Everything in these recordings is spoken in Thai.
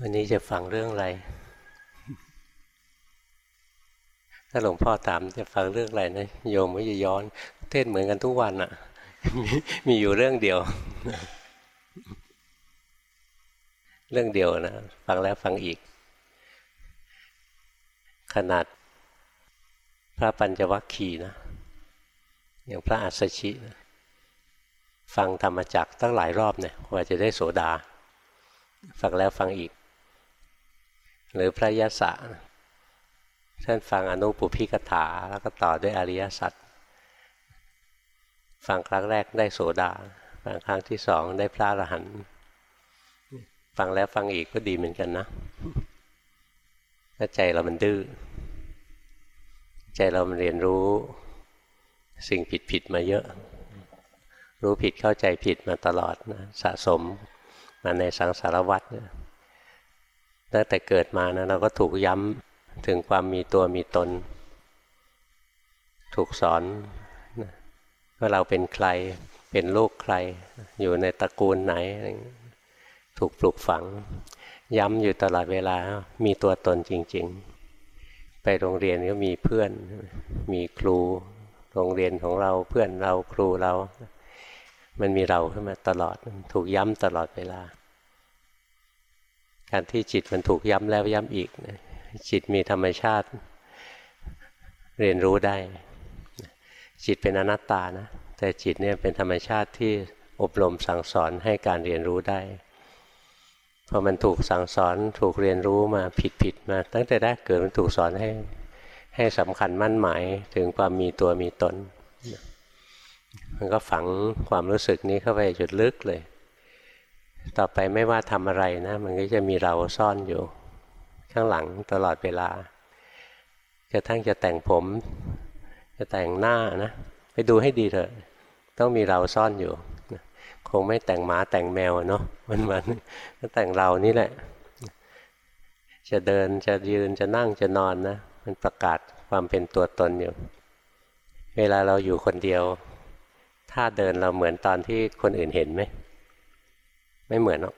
วันนี้จะฟังเรื่องอะไร ถ้าหลวงพ่อถามจะฟังเรื่องอะไรนะ โยมไม่จะย้อน เทศเหมือนกันทุกวันอะ่ะ มีอยู่เรื่องเดียว เรื่องเดียวนะ ฟังแล้วฟังอีก ขนาดพระปัญจวัคคีย์นะ อย่างพระอัสสชินะฟังธรรมจักตั้งหลายรอบเนี่ยว่าจะได้โสดา ฟังแล้วฟังอีก หรือพระยศะท่านฟังอนุปุพิกถาแล้วก็ต่อด้วยอริยสัจฟังครั้งแรกได้โสดาฟังครั้งที่สองได้พระอรหันต์ฟังแล้วฟังอีกก็ดีเหมือนกันนะถ้าใจเรามันดื้อใจเรามันเรียนรู้สิ่งผิดๆมาเยอะ รู้ผิดเข้าใจผิดมาตลอดนะสะสมมาในสังสารวัฏ ตั้งแต่เกิดมานะเราก็ถูกย้ำถึงความมีตัวมีตน ถูกสอนว่าเราเป็นใครเป็นลูกใคร อยู่ในตระกูลไหน ถูกปลูกฝัง ย้ำอยู่ตลอดเวลามีตัวตนจริง ๆ ไปโรงเรียนก็มีเพื่อน มีครู โรงเรียนของเราเพื่อนเราครูเรา มันมีเราขึ้นมาตลอด ถูกย้ำตลอดเวลา การที่จิตมันถูกย้ำแล้วย้ำอีกจิตมีธรรมชาติเรียนรู้ได้ จิตเป็นอนัตตานะแต่จิตเนี่ยเป็นธรรมชาติที่อบรมสั่งสอนให้การเรียนรู้ได้พอมันถูกสั่งสอนถูกเรียนรู้มาผิดผิดมา ตั้งแต่แรกเกิดมันถูกสอนให้ให้สำคัญมั่นหมายถึงความมีตัวมีตน มันก็ฝังความรู้สึกนี้เข้าไปจุดลึกเลย ต่อไปไม่ว่าทำอะไรนะ มันก็จะมีเราซ่อนอยู่ ข้างหลังตลอดเวลากระทั่งจะแต่งผม จะแต่งหน้านะ ไปดูให้ดีเถอะ ต้องมีเราซ่อนอยู่ คงไม่แต่งหมาแต่งแมวเนาะมันมันก็แต่งเรานี่แหละ จะเดินจะยืนจะนั่งจะนอนนะ มันประกาศความเป็นตัวตนอยู่ เวลาเราอยู่คนเดียวท่าเดินเราเหมือนตอนที่คนอื่นเห็นไหม ไม่เหมือนหรอก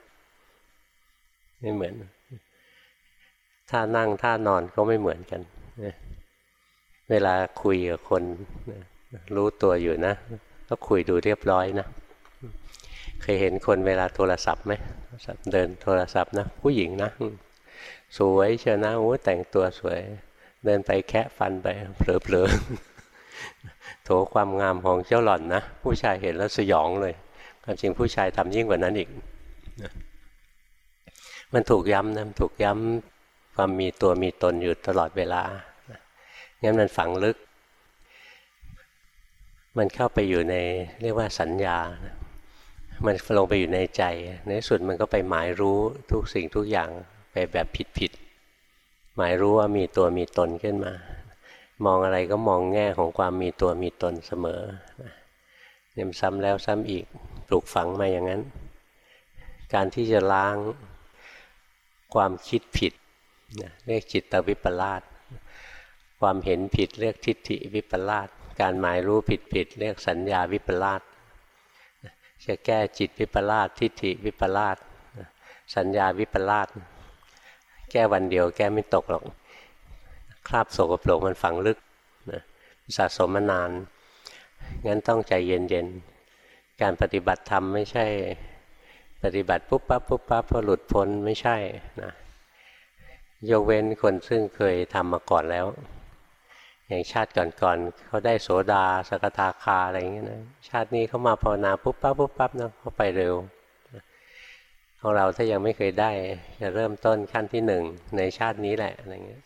ไม่เหมือนท่านั่งท่านอนก็ไม่เหมือนกันเวลาคุยกับคนรู้ตัวอยู่นะ ก็คุยดูเรียบร้อยนะ เคยเห็นคนเวลาโทรศัพท์ไหมเดินโทรศัพท์นะ ผู้หญิงนะ สวยเชียวนะโอ้แต่งตัวสวย เดินไปแคะฟันไปเผลอๆโถความงามของเจ้าหล่อนนะ ผู้ชายเห็นแล้วสยองเลยความจริงผู้ชายทำยิ่งกว่านั้นอีก มันถูกย้ำนะถูกย้ำความมีตัวมีตนอยู่ตลอดเวลางั้นมันฝังลึก มันเข้าไปอยู่ในเรียกว่าสัญญา มันลงไปอยู่ในใจ ในสุดมันก็ไปหมายรู้ทุกสิ่งทุกอย่างไปแบบผิดๆ หมายรู้ว่ามีตัวมีตนขึ้นมา มองอะไรก็มองแง่ของความมีตัวมีตนเสมอเนี่ยซ้ำแล้วซ้ำอีกปลูกฝังมาอย่างนั้น การที่จะล้างความคิดผิดเรียกจิตวิปลาสความเห็นผิดเรียกทิฏฐิวิปลาสการหมายรู้ผิดผิดเรียกสัญญาวิปลาสจะแก้จิตวิปลาสทิฏฐิวิปลาสสัญญาวิปลาสแก้วันเดียวแก้ไม่ตกหรอก คราบโสกโปรกมันฝังลึกนะสะสมมานาน งั้นต้องใจเย็นๆ การปฏิบัติธรรมไม่ใช่ ปฏิบัติปุ๊บปั๊บปุ๊บปั๊บพอหลุดพ้นไม่ใช่นะยกเว้นคนซึ่งเคยทำมาก่อนแล้ว อย่างชาติก่อนๆเขาได้โสดาสกทาคาอะไรอย่างเงี้ยนะชาตินี้เขามาภาวนาปุ๊บปั๊บปุ๊บปั๊บนะเขาไปเร็วของเราถ้ายังไม่เคยได้จะเริ่มต้นขั้นที่หนึ่งในชาตินี้แหละอะไรเงี้ย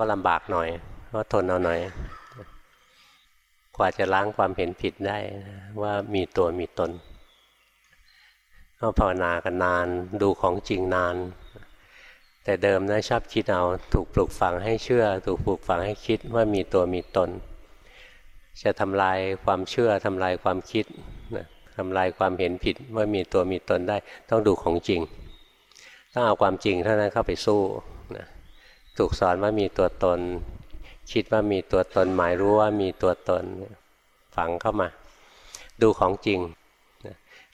ก็ลำบากหน่อยก็ทนเอาหน่อย กว่าจะล้างความเห็นผิดได้ว่ามีตัวมีตน ก็ภาวนากันนาน ดูของจริงนาน แต่เดิมนะชอบคิดเอาถูกปลูกฝังให้เชื่อ ถูกปลูกฝังให้คิดว่ามีตัวมีตน จะทำลายความเชื่อทำลายความคิดทำลายความเห็นผิดว่ามีตัวมีตนได้ ต้องดูของจริง ต้องเอาความจริงเท่านั้นเข้าไปสู้นะถูกสอนว่ามีตัวตน คิดว่ามีตัวตนหมายรู้ว่ามีตัวตนฝังเข้ามา ดูของจริง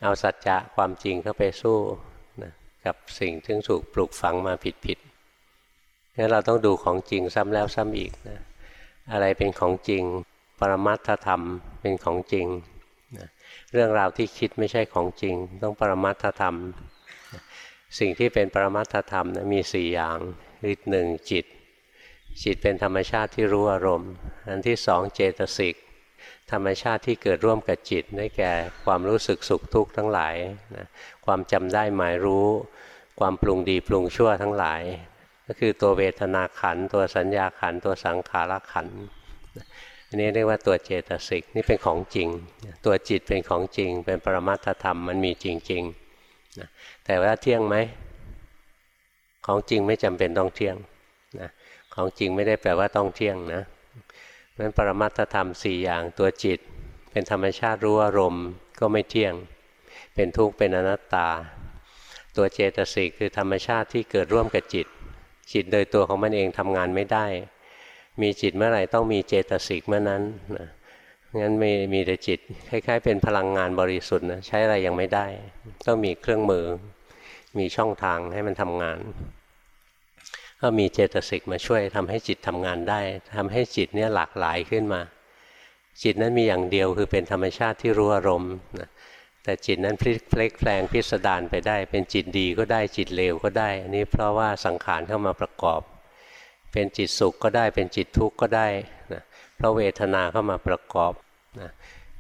เอาสัจจะความจริงเข้าไปสู้นะกับสิ่งที่ถูกปลูกฝังมาผิดๆงั้นเราต้องดูของจริงซ้ำแล้วซ้ำอีกนะอะไรเป็นของจริง ปรมัตถธรรมเป็นของจริงนะเรื่องราวที่คิดไม่ใช่ของจริง ต้องปรมัตถธรรม สิ่งที่เป็นปรมัตถธรรมนะมีสี่อย่างคือหนึ่งจิต จิตเป็นธรรมชาติที่รู้อารมณ์ อันที่สองเจตสิก ธรรมชาติที่เกิดร่วมกับจิตได้แก่ความรู้สึกสุขทุกข์ทั้งหลายนะความจำได้หมายรู้ ความปรุงดีปรุงชั่วทั้งหลาย ก็คือตัวเวทนาขัน ตัวสัญญาขัน ตัวสังขารขันอันนี้เรียกว่าตัวเจตสิกนี่เป็นของจริง ตัวจิตเป็นของจริง เป็นปรมัตถธรรมมันมีจริงๆนะแต่ว่าเที่ยงไหมของจริงไม่จำเป็นต้องเที่ยงนะของจริงไม่ได้แปลว่าต้องเที่ยงนะ นั้นปรมัตธรรมสี่อย่างตัวจิต เป็นธรรมชาติรู้อารมณ์ก็ไม่เที่ยง เป็นทุกข์เป็นอนัตตา ตัวเจตสิกคือธรรมชาติที่เกิดร่วมกับจิต จิตโดยตัวของมันเองทำงานไม่ได้ มีจิตเมื่อไหร่ต้องมีเจตสิกเมื่อนั้นนะงั้นไม่มีแต่จิตคล้ายๆ เป็นพลังงานบริสุทธิ์นะใช้อะไรยังไม่ได้ ต้องมีเครื่องมือ มีช่องทางให้มันทำงาน ก็มีเจตสิกมาช่วยทำให้จิตทำงานได้ทำให้จิตเนี่ยหลากหลายขึ้นมา จิตนั้นมีอย่างเดียวคือเป็นธรรมชาติที่รู้อารมณ์นะแต่จิตนั้นพลิกเพลกแปลงพิสดารไปได้ เป็นจิตดีก็ได้จิตเลวก็ได้อันนี้เพราะว่าสังขารเข้ามาประกอบ เป็นจิตสุขก็ได้ เป็นจิตทุกข์ก็ได้นะเพราะเวทนาเข้ามาประกอบนะ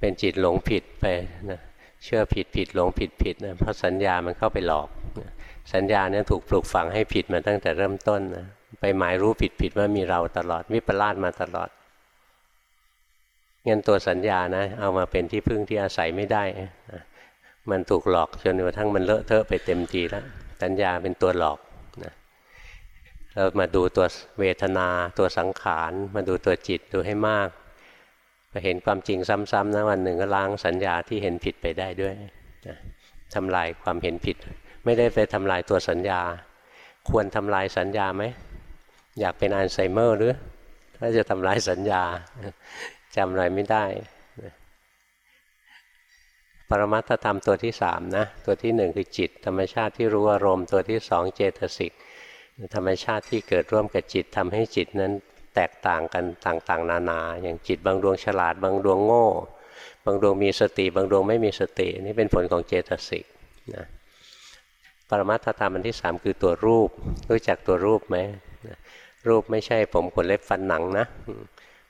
เป็นจิตหลงผิดไปนะเชื่อผิดผิดหลงผิดผิดนะเพราะสัญญามันเข้าไปหลอกนะ สัญญาเนี่ยถูกปลูกฝังให้ผิดมาตั้งแต่เริ่มต้นนะไปหมายรู้ผิดผิดว่ามีเราตลอดวิปลาสมาตลอดเงินตัวสัญญานะ เอามาเป็นที่พึ่งที่อาศัยไม่ได้นะมันถูกหลอกจนกระทั่งมันเลอะเทอะไปเต็มทีแล้วสัญญาเป็นตัวหลอกนะเรามาดูตัวเวทนาตัวสังขารมาดูตัวจิตดูให้มากไปเห็นความจริงซ้ำๆนะวันหนึ่งก็ล้างสัญญาที่เห็นผิดไปได้ด้วยนะทำลายความเห็นผิด ไม่ได้ไปทำลายตัวสัญญา ควรทำลายสัญญาไหม อยากเป็นอัลไซเมอร์หรือ ถ้าจะทำลายสัญญาจำอะไรไม่ได้ ปรมัตถธรรมตัวที่สามนะ ตัวที่หนึ่งคือจิต ธรรมชาติที่รู้อารมณ์ตัวที่สองเจตสิกธรรมชาติที่เกิดร่วมกับจิตทำให้จิตนั้นแตกต่างกันต่างๆ นานา อย่างจิตบางดวงฉลาด บางดวงโง่ บางดวงมีสติ บางดวงไม่มีสติ นี่เป็นผลของเจตสิกนะ ปรมัตถธรรมอันที่สามคือตัวรูป รู้จักตัวรูปไหมรูปไม่ใช่ผมขนเล็บฟันหนังนะ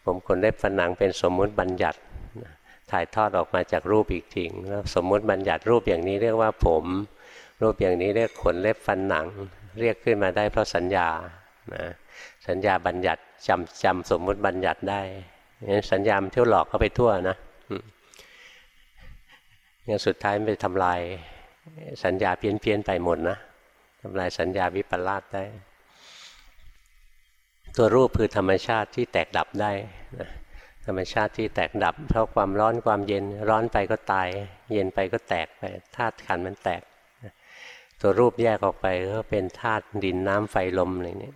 ผมขนเล็บฟันหนังเป็นสมมุติบัญญัติถ่ายทอดออกมาจากรูปอีกทีแล้วสมมุติบัญญัติรูปอย่างนี้เรียกว่าผม รูปอย่างนี้เรียกขนเล็บฟันหนัง เรียกขึ้นมาได้เพราะสัญญานะสัญญาบัญญัติจำจำสมมุติบัญญัติได้งั้นสัญญามันเที่ยวหลอกเข้าไปทั่วนะงั้นสุดท้ายไปทำลาย สัญญาเพี้ยนเพียนไปหมดนะทำลายสัญญาวิปลาสได้ ตัวรูปคือธรรมชาติที่แตกดับได้นะธรรมชาติที่แตกดับ เพราะความร้อนความเย็นร้อนไปก็ตาย เย็นไปก็แตกไปธาตุขันมันแตก ตัวรูปแยกออกไปก็เป็นธาตุดินน้ำไฟลมอะไรเนี่ย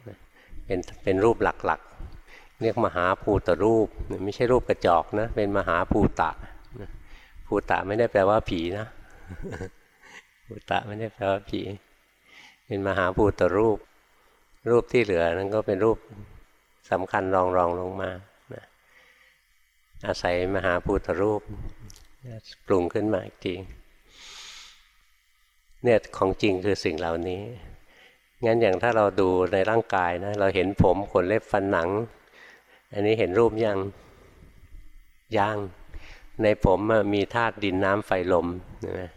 เป็นเป็นรูปหลักๆ เรียกมหาภูตรูปไม่ใช่รูปกระจกนะเป็นมหาภูตะภูตะไม่ได้แปลว่าผีนะ ภูตะไม่ได้แปลว่าผี เป็นมหาภูตรูป รูปที่เหลือนั้นก็เป็นรูปสำคัญรองรองลงมาอาศัยมหาภูตรูปปรุงขึ้นมาอีกทีเนี่ยของจริงคือสิ่งเหล่านี้ งั้นอย่างถ้าเราดูในร่างกายนะ เราเห็นผมขนเล็บฟันหนัง อันนี้เห็นรูปยังย่างในผมมีธาตุดินน้ำไฟลมนะ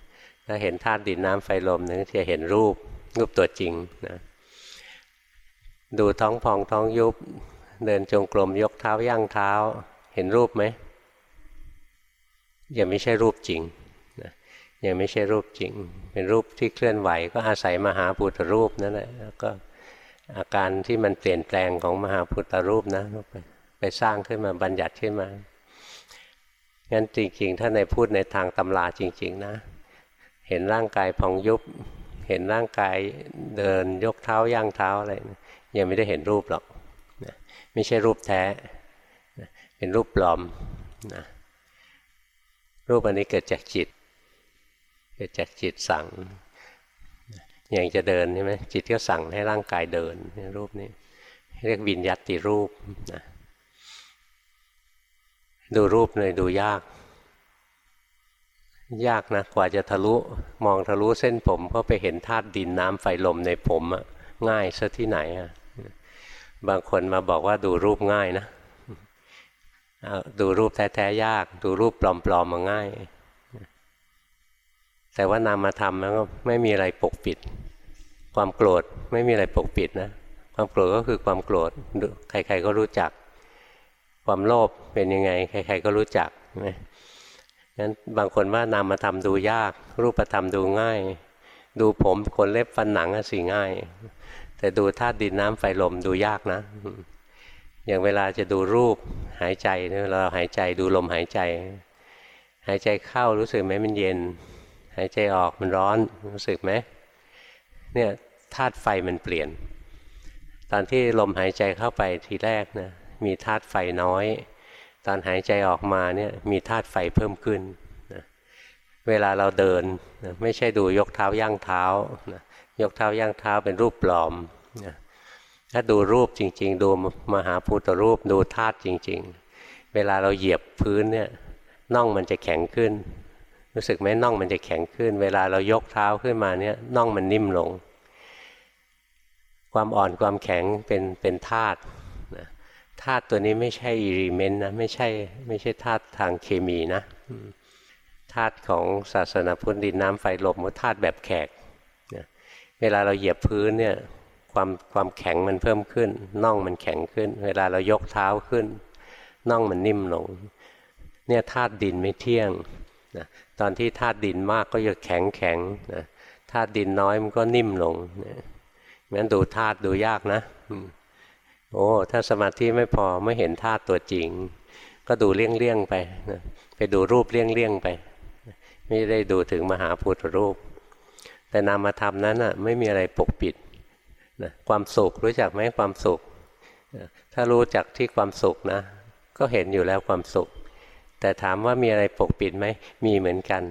ถ้าเห็นธาตุดินน้ำไฟลมนึงจะเห็นรูปรูปตัวจริงนะดูท้องพองท้องยุบ เดินจงกรมยกเท้าย่างเท้า เห็นรูปไหมยังไม่ใช่รูปจริงนะยังไม่ใช่รูปจริง เป็นรูปที่เคลื่อนไหว ก็อาศัยมหาพุทธรูปนั่นแหละแล้วก็อาการที่มันเปลี่ยนแปลงของมหาพุทธรูปนะไปไปสร้างขึ้นมาบัญญัติขึ้นมา งั้นจริงๆ ถ้าในพูดในทางตำราจริง ๆ นะ เห็นร่างกายพองยุบ เห็นร่างกายเดินยกเท้าย่างเท้าอะไรยังไม่ได้เห็นรูปหรอกไม่ใช่รูปแท้ เป็นรูปปลอมนะรูปอันนี้เกิดจากจิต เกิดจากจิตสั่ง อย่างจะเดินใช่ไหมจิตก็สั่งให้ร่างกายเดินรูปนี้ เรียกวิญญาติรูปนะดูรูปเลยดูยาก ยากนะกว่าจะทะลุมองทะลุเส้นผมก็ไปเห็นธาตุดินน้ำไฟลมในผมอะง่ายซะที่ไหนอะบางคนมาบอกว่าดูรูปง่ายนะดูรูปแท้ๆยาก ดูรูปปลอมๆมาง่าย แต่ว่านามธรรมมันก็ไม่มีอะไรปกปิด ความโกรธไม่มีอะไรปกปิดนะความโกรธก็คือความโกรธใครๆก็รู้จัก ความโลภเป็นยังไง ใคร ๆก็รู้จักนะ งั้นบางคนว่านามธรรมดูยาก รูปธรรมดูง่าย ดูผมขนเล็บฟันหนังสิง่าย แต่ดูธาตุดินน้ำไฟลมดูยากนะ อย่างเวลาจะดูรูปหายใจเนี่ยเราหายใจดูลมหายใจ หายใจเข้ารู้สึกไหมมันเย็น หายใจออกมันร้อนรู้สึกไหมเนี่ยธาตุไฟมันเปลี่ยน ตอนที่ลมหายใจเข้าไปทีแรกนะมีธาตุไฟน้อย ตอนหายใจออกมาเนี่ยมีธาตุไฟเพิ่มขึ้นนะเวลาเราเดินนะไม่ใช่ดูยกเท้าย่างเท้านะยกเท้าย่างเท้าเป็นรูปปลอมนะถ้าดูรูปจริง ๆ ดูมหาพุทธรูปดูธาตุจริง ๆ เวลาเราเหยียบพื้นเนี่ยน่องมันจะแข็งขึ้น รู้สึกไหมน่องมันจะแข็งขึ้น เวลาเรายกเท้าขึ้นมาเนี่ยน่องมันนิ่มลง ความอ่อนความแข็งเป็นเป็นธาตุ ธาตุตัวนี้ไม่ใช่อิริเมนต์นะไม่ใช่ไม่ใช่ธาตุทางเคมีนะธาตุของศาสนาพุทธดินน้ำไฟลมธาตุแบบแขกเวลาเราเหยียบพื้นเนี่ยความความแข็งมันเพิ่มขึ้นน่องมันแข็งขึ้น เวลาเรายกเท้าขึ้นน่องมันนิ่มลง เนี่ยธาตุดินไม่เที่ยงนะตอนที่ธาตุดินมากก็จะแข็งแข็งนะธาตุดินน้อยมันก็นิ่มลงนะงั้นดูธาตุดูยากนะ โอ้ถ้าสมาธิไม่พอไม่เห็นธาตุตัวจริง ก็ดูเลี่ยงๆไปนะไปดูรูปเลี่ยงๆไป ไม่ได้ดูถึงมหาพุทธรูป แต่นามธรรมนั้นอะไม่มีอะไรปกปิดนะความสุขรู้จักไหมความสุข ถ้ารู้จักที่ความสุขนะ ก็เห็นอยู่แล้วความสุข แต่ถามว่ามีอะไรปกปิดไหมมีเหมือนกัน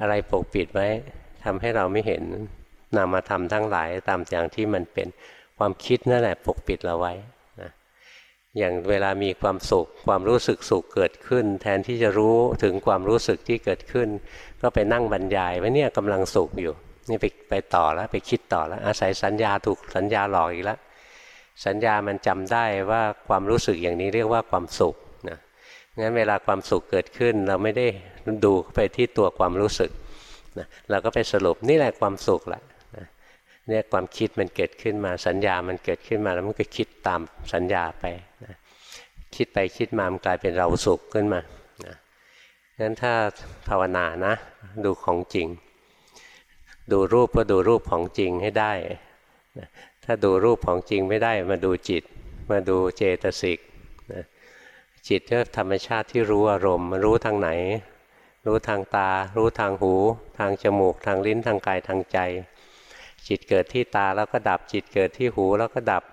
อะไรปกปิดไว้ทำให้เราไม่เห็นนามธรรมทั้งหลายตามอย่างที่มันเป็น ความคิดนั่นแหละปกปิดเราไว้นะอย่างเวลามีความสุข ความรู้สึกสุขเกิดขึ้น แทนที่จะรู้ถึงความรู้สึกที่เกิดขึ้น ก็ไปนั่งบรรยายว่าเนี่ยกำลังสุขอยู่นี่ไปไปต่อแล้วไปคิดต่อแล้วอาศัยสัญญาถูกสัญญาหลอกอีกแล้วสัญญามันจำได้ว่าความรู้สึกอย่างนี้เรียกว่าความสุขนะงั้นเวลาความสุขเกิดขึ้น เราไม่ได้ดูไปที่ตัวความรู้สึกนะเราก็ไปสรุปนี่แหละความสุขแหละ เนี่ยความคิดมันเกิดขึ้นมาสัญญามันเกิดขึ้นมาแล้วมันก็คิดตามสัญญาไปนะคิดไปคิดมามันกลายเป็นเราสุขขึ้นมานะงั้นถ้าภาวนานะ ดูของจริง ดูรูปก็ดูรูปของจริงให้ได้ถ้าดูรูปของจริงไม่ได้มาดูจิต มาดูเจตสิกจิตก็ธรรมชาติที่รู้อารมณ์รู้ทางไหน รู้ทางตา รู้ทางหู ทางจมูก ทางลิ้นทางกายทางใจ จิตเกิดที่ตาแล้วก็ดับ จิตเกิดที่หูแล้วก็ดับ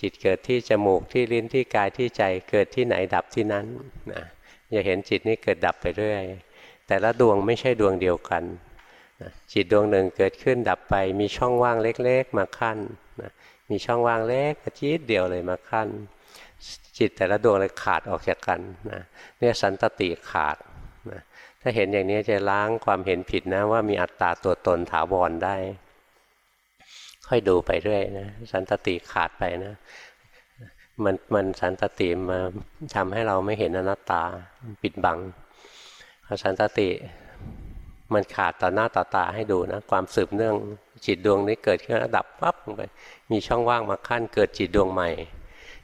จิตเกิดที่จมูกที่ลิ้นที่กายที่ใจเกิดที่ไหนดับที่นั้นนะอย่าเห็นจิตนี้เกิดดับไปเรื่อย แต่ละดวงไม่ใช่ดวงเดียวกันจิตดวงหนึ่งเกิดขึ้นดับไป มีช่องว่างเล็กๆ มาขั้นนะมีช่องว่างเล็กกระจิตเดียวเลยมาขั้น จิตแต่ละดวงเลยขาดออกจากกันนะเนี่ยสันตติขาดนะถ้าเห็นอย่างนี้จะล้างความเห็นผิดนะว่ามีอัตตาตัวตนถาวรได้ ค่อยดูไปเรื่อยนะสันตติขาดไปนะมันมันสันตติมาทำให้เราไม่เห็นอนัตตาปิดบังพอสันตติมันขาดต่อหน้าต่อตาให้ดูนะ ความสืบเนื่องจิตดวงนี้เกิดขึ้นระดับปั๊บลงไปมีช่องว่างมาขั้นเกิดจิตดวงใหม่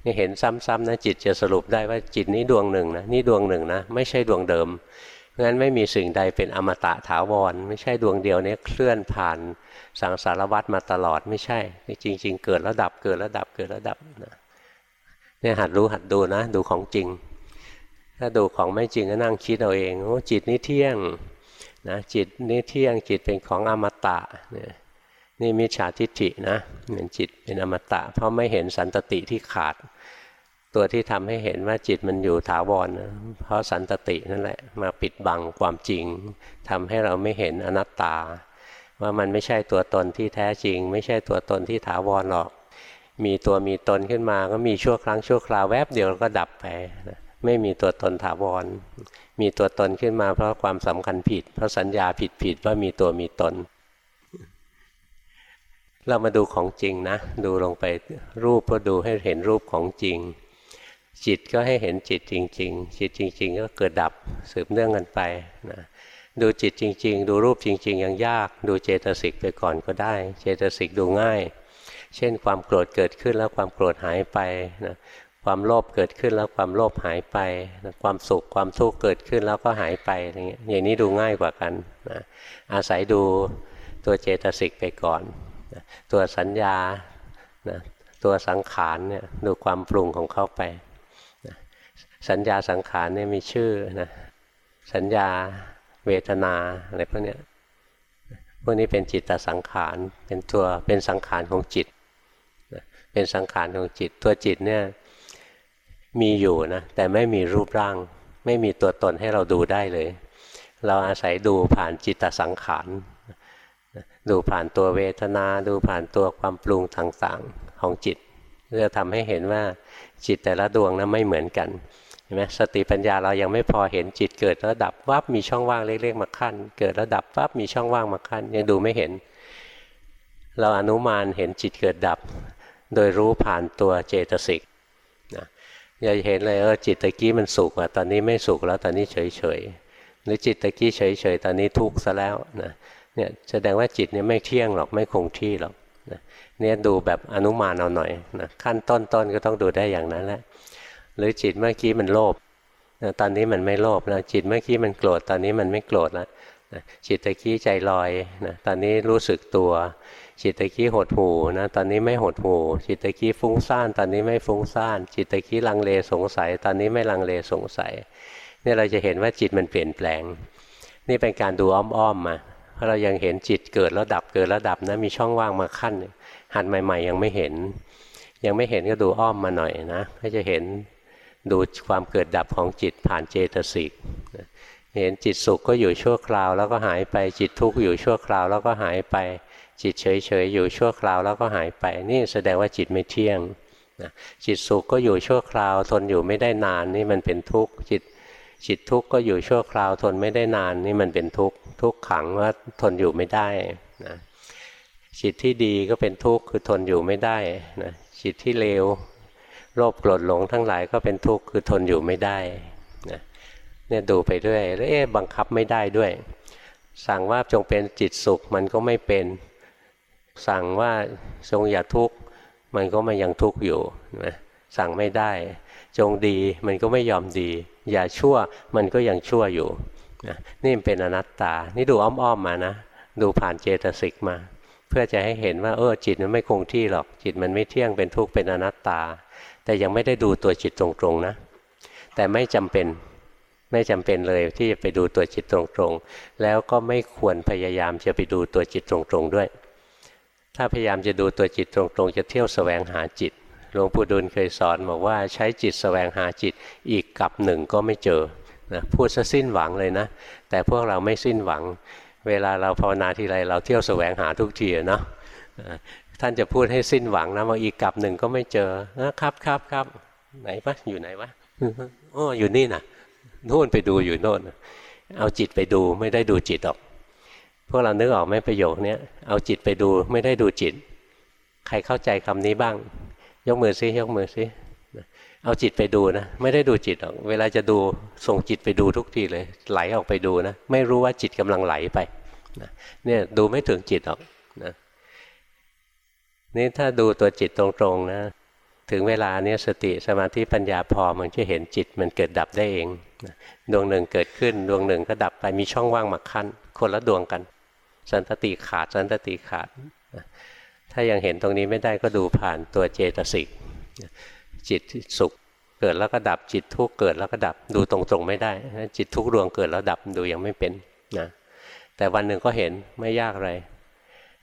นี่เห็นซ้ำๆนะจิตจะสรุปได้ว่าจิตนี้ดวงหนึ่งนะนี่ดวงหนึ่งนะไม่ใช่ดวงเดิม งั้นไม่มีสิ่งใดเป็นอมตะถาวร ไม่ใช่ดวงเดียวนี้เคลื่อนผ่านสังสารวัฏมาตลอดไม่ใช่ จริง ๆ เกิดระดับเกิดระดับเกิดระดับนะเนี่ยหัดรู้หัดดูนะ ดูของจริง ถ้าดูของไม่จริงก็นั่งคิดเอาเองโอ้จิตนี้เที่ยงนะจิตนี่เที่ยงจิตเป็นของอมตะเนี่ยนี่มิจฉาทิฏฐินะเหมือนจิตเป็นอมตะ เพราะไม่เห็นสันตติที่ขาด ตัวที่ทำให้เห็นว่าจิตมันอยู่ถาวรนะเพราะสันตตินั่นแหละมาปิดบังความจริงทำให้เราไม่เห็นอนัตตา ว่ามันไม่ใช่ตัวตนที่แท้จริง ไม่ใช่ตัวตนที่ถาวรหรอก มีตัวมีตนขึ้นมาก็มีชั่วครั้งชั่วคราวแวบเดียวก็ดับไป ไม่มีตัวตนถาวร มีตัวตนขึ้นมาเพราะความสำคัญผิด เพราะสัญญาผิดผิดว่ามีตัวมีตน เรามาดูของจริงนะ ดูลงไปรูปก็ดูให้เห็นรูปของจริง จิตก็ให้เห็นจิตจริง ๆ จิตจริง ๆ ก็เกิดดับสืบเนื่องกันไปนะดูจิตจริง ๆ ดูรูปจริง ๆ ยังยาก ดูเจตสิกไปก่อนก็ได้ เจตสิกดูง่าย เช่นความโกรธเกิดขึ้นแล้วความโกรธหายไปนะความโลภเกิดขึ้นแล้วความโลภหายไปนะความสุขความทุกข์เกิดขึ้นแล้วก็หายไปอะไรเงี้ยอย่างนี้ดูง่ายกว่ากันนะอาศัยดูตัวเจตสิกไปก่อนนะตัวสัญญานะตัวสังขารเนี่ยดูความปรุงของเขาไป สัญญาสังขารเนี่ยมีชื่อนะสัญญาเวทนาอะไรพวกนี้พวกนี้เป็นจิตตสังขารเป็นตัวเป็นสังขารของจิตเป็นสังขารของจิต ตัวจิตเนี่ยมีอยู่นะแต่ไม่มีรูปร่าง ไม่มีตัวตนให้เราดูได้เลย เราอาศัยดูผ่านจิตตสังขารดูผ่านตัวเวทนา ดูผ่านตัวความปรุงต่างๆของจิตเพื่อทำให้เห็นว่าจิตแต่ละดวงนะั้นไม่เหมือนกัน ห็นไหมสติปัญญาเรายังไม่พอเห็นจิตเกิดแล้วดับวับมีช่องว่างเล็กๆมาขั้น เกิดแล้วดับวับมีช่องว่างมาขั้น ยังดูไม่เห็น เราอนุมานเห็นจิตเกิดดับ โดยรู้ผ่านตัวเจตสิกนะอย่าเห็นเลยเออจิตตะกี้มันสุขอะตอนนี้ไม่สุขแล้วตอนนี้เฉยๆหรือจิตตะกี้เฉยๆตอนนี้ทุกข์ซะแล้วนะเนี่ยแสดงว่าจิตเนี่ยไม่เที่ยงหรอกไม่คงที่หรอกนะเนี่ยดูแบบอนุมานเอาหน่อยนะขั้นต้นๆก็ต้องดูได้อย่างนั้นแหละ หรือจิตเมื่อกี้มันโลภตอนนี้มันไม่โลภแล้วจิตเมื่อกี้มันโกรธตอนนี้มันไม่โกรธแล้วจิตตะกี้ใจลอยนะตอนนี้รู้สึกตัว จิตตะกี้หดหูนะตอนนี้ไม่หดหูจิตตะกี้ฟุ้งซ่าน ตอนนี้ไม่ฟุ้งซ่าน จิตตะกี้ลังเลสงสัย ตอนนี้ไม่ลังเลสงสัยนี่เราจะเห็นว่าจิตมันเปลี่ยนแปลง นี่เป็นการดูอ้อมๆมาเพราะเรายังเห็นจิตเกิดแล้วดับเกิดแล้วดับนะมีช่องว่างมาขั้นหันใหม่ ๆ ยังไม่เห็น ยังไม่เห็นก็ดูอ้อมมาหน่อยนะก็จะเห็น ดูความเกิดดับของจิตผ่านเจตสิกเห็นจิตสุขก็อยู่ชั่วคราวแล้วก็หายไปจิตทุกข์อยู่ชั่วคราวแล้วก็หายไปจิตเฉยเฉยอยู่ชั่วคราวแล้วก็หายไป นี่แสดงว่าจิตไม่เที่ยงนะจิตสุขก็อยู่ชั่วคราว ทนอยู่ไม่ได้นานนี่มันเป็นทุกข์จิตจิตทุกข์ก็อยู่ชั่วคราว ทนไม่ได้นานนี่มันเป็นทุกข์ทุกขังว่าทนอยู่ไม่ได้นะจิตที่ดีก็เป็นทุกข์คือทนอยู่ไม่ได้นะจิตที่เลว โลภโกรธหลงทั้งหลายก็เป็นทุกข์คือทนอยู่ไม่ได้นะเนี่ยดูไปด้วยแล้วเอ๊ะบังคับไม่ได้ด้วย สั่งว่าจงเป็นจิตสุขมันก็ไม่เป็น สั่งว่าจงอย่าทุกข์มันก็มายังทุกข์อยู่นะสั่งไม่ได้ จงดีมันก็ไม่ยอมดี อย่าชั่วมันก็ยังชั่วอยู่นะนี่เป็นอนัตตา นี่ดูอ้อมๆมานะ ดูผ่านเจตสิกมา เพื่อจะให้เห็นว่าเออจิตมันไม่คงที่หรอกจิตมันไม่เที่ยงเป็นทุกข์เป็นอนัตตา แต่ยังไม่ได้ดูตัวจิตตรงๆนะ แต่ไม่จำเป็นไม่จำเป็นเลยที่จะไปดูตัวจิตตรงๆ แล้วก็ไม่ควรพยายามจะไปดูตัวจิตตรงๆด้วย ถ้าพยายามจะดูตัวจิตตรงๆ จะเที่ยวสแสวงหาจิตหลวงปู่ดูลเคยสอนบอกว่าใช้จิตสแสวงหาจิตอีกกับหนึ่งก็ไม่เจอนะพูดซะสิ้นหวังเลยนะ แต่พวกเราไม่สิ้นหวัง เวลาเราภาวนาทีไรเราเที่ยวแสวงหาทุกทีเนาะท่านจะพูดให้สิ้นหวังนะว่าอีกกลับหนึ่งก็ไม่เจอนะครับครับครับไหนวะอยู่ไหนวะโอ้อยู่นี่นะโน่นไปดูอยู่โน่นเอาจิตไปดูไม่ได้ดูจิตหรอกพวกเรานึกออกไหมประโยคนี้เอาจิตไปดูไม่ได้ดูจิต ใครเข้าใจคำนี้บ้าง ยกมือซิยกมือซิเอาจิตไปดูนะ ไม่ได้ดูจิตหรอก เวลาจะดูส่งจิตไปดูทุกทีเลย ไหลออกไปดูนะ ไม่รู้ว่าจิตกำลังไหลไป เนี่ยดูไม่ถึงจิตหรอกนะนี่ถ้าดูตัวจิตตรงๆนะ ถึงเวลาเนี้ยสติสมาธิปัญญาพอมันจะเห็นจิตมันเกิดดับได้เองดวงหนึ่งเกิดขึ้น ดวงหนึ่งก็ดับไปมีช่องว่างมาขั้น คนละดวงกัน สันตติขาดสันตติขาดถ้ายังเห็นตรงนี้ไม่ได้ก็ดูผ่านตัวเจตสิกจิตสุขเกิดแล้วก็ดับจิตทุกข์เกิดแล้วก็ดับดูตรงๆไม่ได้ จิตทุกดวงเกิดแล้วดับดูยังไม่เป็นนะ แต่วันหนึ่งก็เห็นไม่ยากอะไร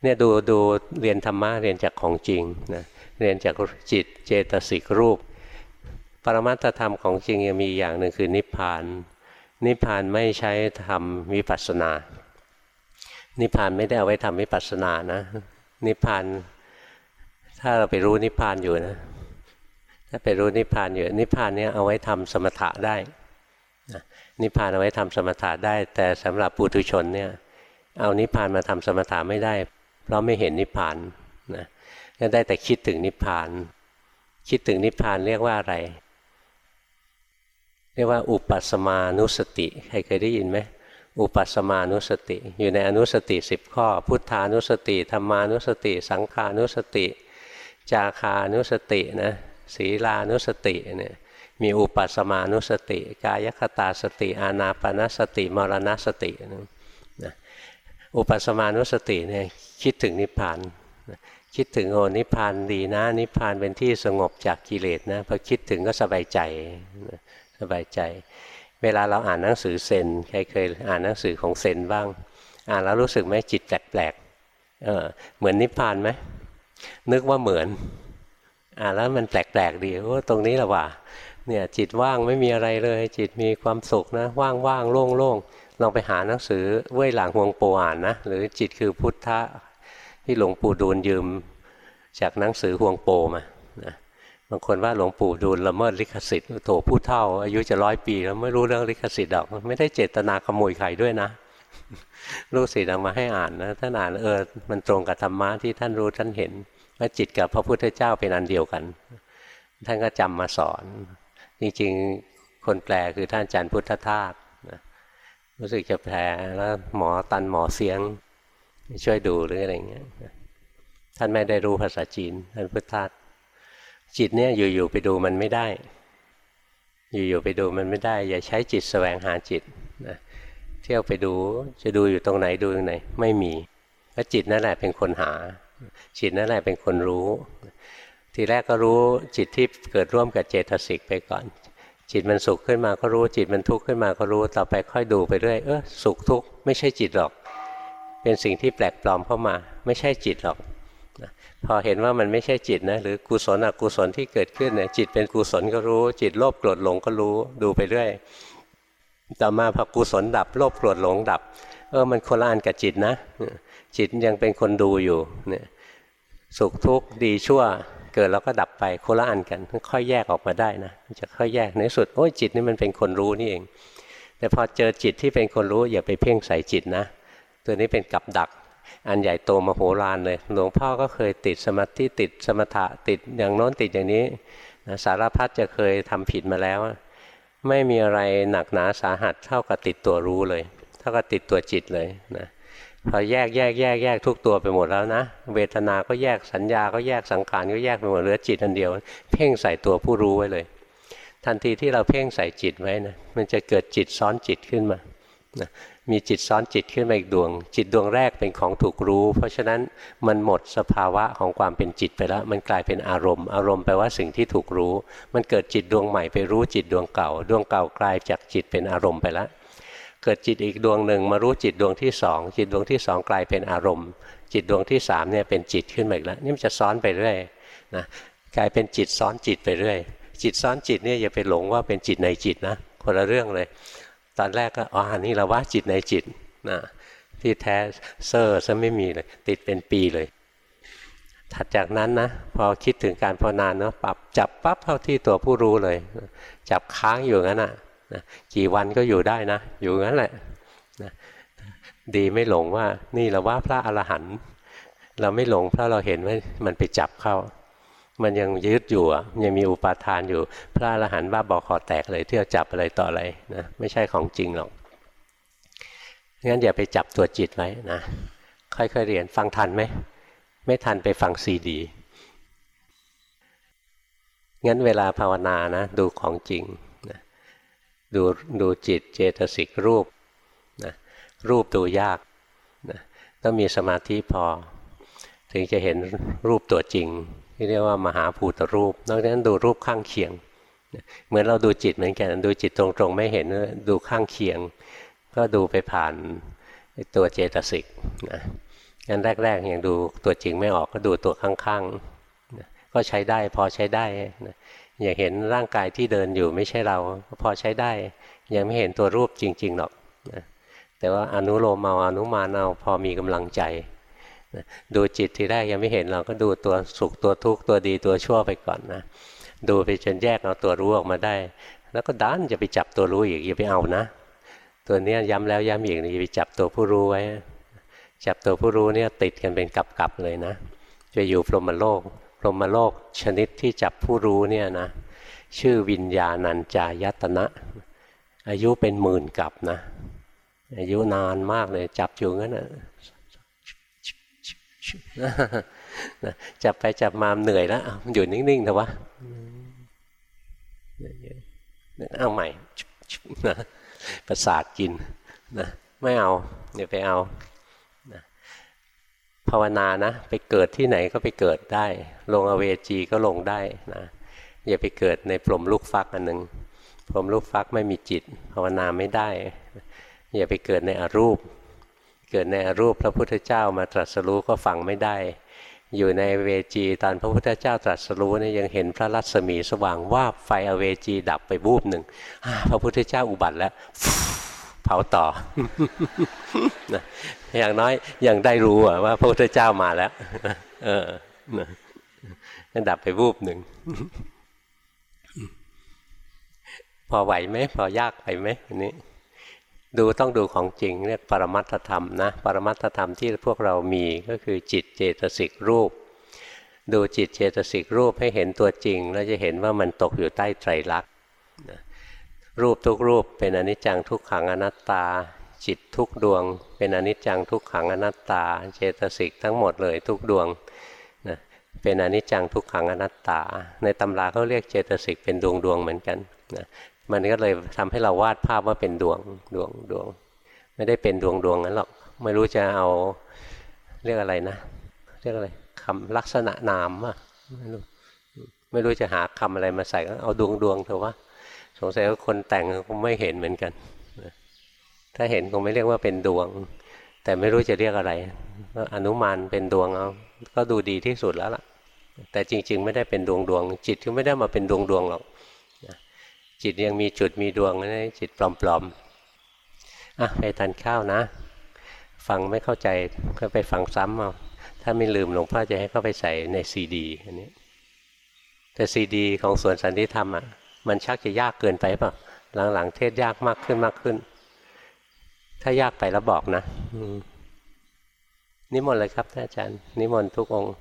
เนี่ยดูดูเรียนธรรมะเรียนจากของจริงนะเรียนจากจิตเจตสิกรูป ปรมัตธรรมของจริงยังมีอย่างหนึ่งคือนิพพาน นิพพานไม่ใช้ทำวิปัสสนา นิพพานไม่ได้เอาไว้ทำวิปัสสนานะ นิพพานถ้าเราไปรู้นิพพานอยู่นะ ถ้าไปรู้นิพพานอยู่ นิพพานเนี้ยเอาไว้ทำสมถะได้นิพพานเอาไว้ทำสมถะได้ แต่สำหรับปุถุชนเนี่ย เอานิพพานมาทำสมถะไม่ได้ เพราะไม่เห็นนิพพานนะก็ได้แต่คิดถึงนิพพาน คิดถึงนิพพานเรียกว่าอะไร เรียกว่า อุปสมานุสติ ใครเคยได้ยินไหมอุปสมานุสติ อยู่ในอนุสติสิบข้อ พุทธานุสติธรรมานุสติ สังขานุสติ จาคานุสตินะศีลานุสติเนี่ยมีอุปสมานุสติ กายคตาสติ อานาปนสติ มรณสตินะ อุปสมานุสติเนี่ยคิดถึงนิพพานคิดถึงโอนิพพานดีนะ นิพพานเป็นที่สงบจากกิเลสนะพอคิดถึงก็สบายใจสบายใจ เวลาเราอ่านหนังสือเซนใครเคยอ่านหนังสือของเซนบ้าง อ่านแล้วรู้สึกไหมจิตแปลกๆเออเหมือนนิพพานไหมนึกว่าเหมือน อ่านแล้วมันแปลกๆดีโอ้ตรงนี้ละว่าเนี่ยจิตว่างไม่มีอะไรเลย จิตมีความสุขนะว่างๆโล่งๆ ลองไปหาหนังสือเว้ยหลังหวงโปอ่านนะหรือจิตคือพุทธะที่หลวงปู่ดูลยืมจากหนังสือหวงโปมานะบางคนว่าหลวงปู่ดูลละเมิดลิขสิทธิ์โถผู้เท่า อายุจะร้อยปีแล้วไม่รู้เรื่องลิขสิทธิ์ดอกไม่ได้เจตนาขโมยใครด้วยนะลูกศิษย์เอามาให้อ่านนะท่านอ่านเออมันตรงกับธรรมะที่ท่านรู้ท่านเห็นว่าจิตกับพระพุทธเจ้าเป็นอันเดียวกัน ท่านก็จำมาสอน จริงๆ คนแปลคือท่านอาจารย์พุทธทาส รู้สึกจะแปลแล้วหมอตันหมอเสียง ช่วยดูหรืออะไรเงี้ยท่านไม่ได้รู้ภาษาจีนท่านพุทธทาสจิตเนี่ยอยู่ๆไปดูมันไม่ได้ อยู่ๆไปดูมันไม่ได้ อย่าใช้จิตแสวงหาจิตนะเที่ยวไปดูจะดูอยู่ตรงไหนดูตรงไหน ไม่มีเพราะจิตนั่นแหละเป็นคนหา จิตนั่นแหละเป็นคนรู้ ทีแรกก็รู้จิตที่เกิดร่วมกับเจตสิกไปก่อน จิตมันสุขขึ้นมาก็รู้จิตมันทุกข์ขึ้นมาก็รู้ต่อไปค่อยดูไปเรื่อยเออสุขทุกข์ไม่ใช่จิตหรอก เป็นสิ่งที่แปลกปลอมเข้ามา ไม่ใช่จิตหรอกพอเห็นว่ามันไม่ใช่จิตนะหรือกุศลอกุศลที่เกิดขึ้นเนี่ยจิตเป็นกุศลก็รู้ จิตโลภโกรธหลงก็รู้ดูไปเรื่อยต่อมาพอกุศลดับโลภโกรธหลงดับ เออมันคนละอันกับจิตนะ จิตยังเป็นคนดูอยู่เนี่ยสุขทุกข์ดีชั่ว เกิดแล้วก็ดับไปโคละอันกัน ค่อยแยกออกมาได้นะจะค่อยแยกในสุดโอ้ยจิตนี่มันเป็นคนรู้นี่เอง แต่พอเจอจิตที่เป็นคนรู้อย่าไปเพ่งใส่จิตนะ ตัวนี้เป็นกับดัก อันใหญ่โตมโหฬารเลยหลวงพ่อก็เคยติดสมาธิติดสมถะติดอย่างโน้นติดอย่างนี้นะสารพัดจะเคยทำผิดมาแล้ว ไม่มีอะไรหนักหนาสาหัสเท่ากับติดตัวรู้เลย เท่ากับติดตัวจิตเลยนะ พอแยกแยกแยกแยกทุกตัวไปหมดแล้วนะ เวทนาก็แยกสัญญาก็แยกสังขารก็แยกไปหมดเหลือจิตอันเดียว เพ่งใส่ตัวผู้รู้ไว้เลย ทันทีที่เราเพ่งใส่จิตไว้นะมันจะเกิดจิตซ้อนจิตขึ้นมานะมีจิตซ้อนจิตขึ้นมาอีกดวง จิตดวงแรกเป็นของถูกรู้ เพราะฉะนั้นมันหมดสภาวะของความเป็นจิตไปแล้ว มันกลายเป็นอารมณ์ อารมณ์แปลว่าสิ่งที่ถูกรู้ มันเกิดจิตดวงใหม่ไปรู้จิตดวงเก่า ดวงเก่ากลายจากจิตเป็นอารมณ์ไปแล้ว เกิดจิตอีกดวงหนึ่งมารู้จิตดวงที่สองจิตดวงที่สองกลายเป็นอารมณ์ จิตดวงที่สามเนี่ยเป็นจิตขึ้นมาอีกแล้วนี่มันจะซ้อนไปเรื่อยนะกลายเป็นจิตซ้อนจิตไปเรื่อยจิตซ้อนจิตเนี่ยอย่าไปหลงว่าเป็นจิตในจิตนะคนละเรื่องเลย ตอนแรกก็อ๋ออันนี้เราว่าจิตในจิตนะที่แท้เซอร์ซะไม่มีเลยติดเป็นปีเลย ถัดจากนั้นนะพอคิดถึงการภาวนาเนาะปรับจับปั๊บเข้าที่ตัวผู้รู้เลย จับค้างอยู่งั้นอะ นะกี่วันก็อยู่ได้นะ อยู่งั้นแหละนะดีไม่หลงว่านี่เราว่าพระอรหันต์เราไม่หลงเพราะเราเห็นว่ามันไปจับเข้า มันยังยึดอยู่ยังมีอุปาทานอยู่ พระอรหันต์บ้าบอคอแตกเลยเที่ยวจับอะไรต่ออะไรนะไม่ใช่ของจริงหรอกงั้นอย่าไปจับตัวจิตไว้นะค่อยๆเรียนฟังทันไหมไม่ทันไปฟังซีดีงั้นเวลาภาวนานะ ดูของจริง ดูดูจิตเจตสิกรูปนะรูปดูยากนะต้องมีสมาธิพอ ถึงจะเห็นรูปตัวจริง ที่เรียกว่ามหาภูตรูป นอกจากนั้นดูรูปข้างเคียง เหมือนเราดูจิตเหมือนกันดูจิตตรงๆ ไม่เห็นดูข้างเคียง ก็ดูไปผ่านตัวเจตสิกนะงั้นแรกๆยังดูตัวจริงไม่ออกก็ดูตัวข้างๆก็ใช้ได้พอใช้ได้นะ อย่าเห็นร่างกายที่เดินอยู่ไม่ใช่เรา พอใช้ได้ ยังไม่เห็นตัวรูปจริง ๆหรอกนะแต่ว่าอนุโลมเอาอนุมานเอาพอมีกำลังใจดูจิตทีแรกยังไม่เห็นเราก็ดูตัวสุขตัวทุกข์ตัวดีตัวชั่วไปก่อนนะดูไปจนแยกเอาตัวรู้ออกมาได้ แล้วก็ด้านจะไปจับตัวรู้อีกอย่าไปเอานะ ตัวนี้ย้ำแล้วย้ำอีกอย่าไปจับตัวผู้รู้ไว้ จับตัวผู้รู้เนี่ยติดกันเป็นกับๆเลยนะจะอยู่พรหมโลก รหมโลกชนิดที่จับผู้รู้เนี่ยนะชื่อวิญญาณัญจายตนะ อายุเป็นหมื่นกับนะ อายุนานมากเลย จับอยู่งั้นนะจับไปจับมาเหนื่อยแล้วอยู่นิ่งๆเถอะวะเอาใหม่นะประสาทกินนะไม่เอาเดี๋ยวไปเอา ภาวนานะ ไปเกิดที่ไหนก็ไปเกิดได้ ลงอเวจีก็ลงได้นะอย่าไปเกิดในพรมลูกฟักอันหนึ่งพรมลูกฟักไม่มีจิต ภาวนาไม่ได้ อย่าไปเกิดในอรูป เกิดในอรูปพระพุทธเจ้ามาตรัสรู้ก็ฟังไม่ได้ อยู่ในเวจีตอนพระพุทธเจ้าตรัสรู้เนี่ยยังเห็นพระรัศมีสว่างว่าไฟอเวจีดับไปบูบหนึ่งพระพุทธเจ้าอุบัติแล้ว เผาต่อ อย่างน้อยยังได้รู้ว่าพระพุทธเจ้ามาแล้ว เออดับไปบูบหนึ่ง พอไหวไหมพอยากไปไหมอันนี้ ดูต้องดูของจริงเรียกปรมัตธรรมนะ ปรมัตธรรมที่พวกเรามีก็คือจิตเจตสิกรูป ดูจิตเจตสิกรูปให้เห็นตัวจริง แล้วจะเห็นว่ามันตกอยู่ใต้ไตรลักษณ์ รูปทุกรูปเป็นอนิจจังทุกขังอนัตตา จิตทุกดวง เป็นอนิจจังทุกขังอนัตตา เจตสิกทั้งหมดเลยทุกดวงนะเป็นอนิจจังทุกขังอนัตตา ในตำราเขาเรียกเจตสิกเป็นดวงดวงเหมือนกันนะมันก็เลยทำให้เราวาดภาพว่าเป็นดวงดวงดวง ไม่ได้เป็นดวงดวงนั้นหรอกไม่รู้จะเอาเรียกอะไรนะ เรียกอะไรคำลักษณะนามอะไม่รู้ไม่รู้จะหาคำอะไรมาใส่ก็เอาดวงดวงเถอะว่า สงสัยว่าคนแต่งคงไม่เห็นเหมือนกัน ถ้าเห็นคงไม่เรียกว่าเป็นดวง แต่ไม่รู้จะเรียกอะไรอนุมานเป็นดวงเอาก็ดูดีที่สุดแล้วล่ะ แต่จริง ๆ ไม่ได้เป็นดวงดวง จิตก็ไม่ได้มาเป็นดวงดวงหรอกจิตยังมีจุดมีดวงนะจิตปลอมๆอะไปทานข้าวนะ ฟังไม่เข้าใจก็ไปฟังซ้ำเอาถ้าไม่ลืมหลวงพ่อจะให้เข้าไปใส่ในซีดีอันนี้แต่ซีดีของสวนสันติธรรมอะ มันชักจะยากเกินไปป่ะหลังๆเทศยากมากขึ้นมากขึ้น ถ้ายากไปแล้วบอกนะนิมนต์เลยครับท่านอาจารย์ นิมนต์ทุกองค์